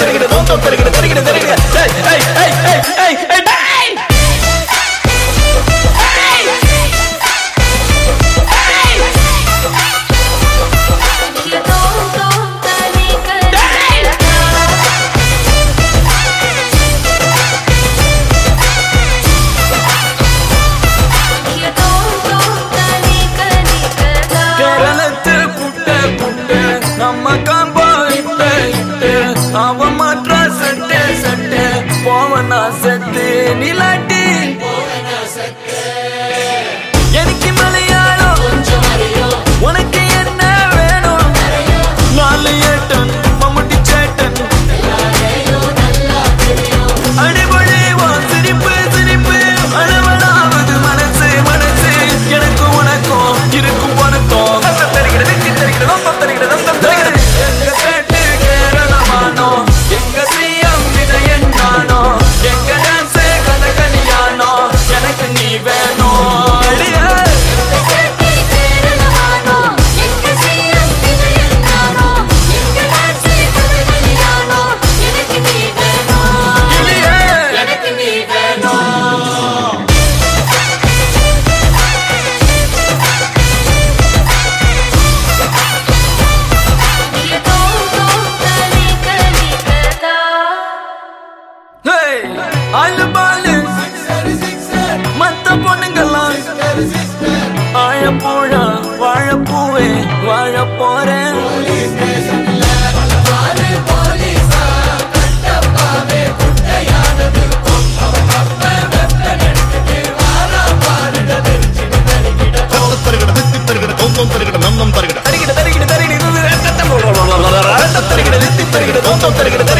பெருகிறது தோந்தம் பெருகிறது அவ மாற்றா சட்டே சட்டே போவனா செத்து நிலாட்டி ஆழப்போழா வாழப்பூவே வாழ போறேன் தருகிட தருகிட தருகிட தருகிட தருகிட தருகிட தருகிட தருகிட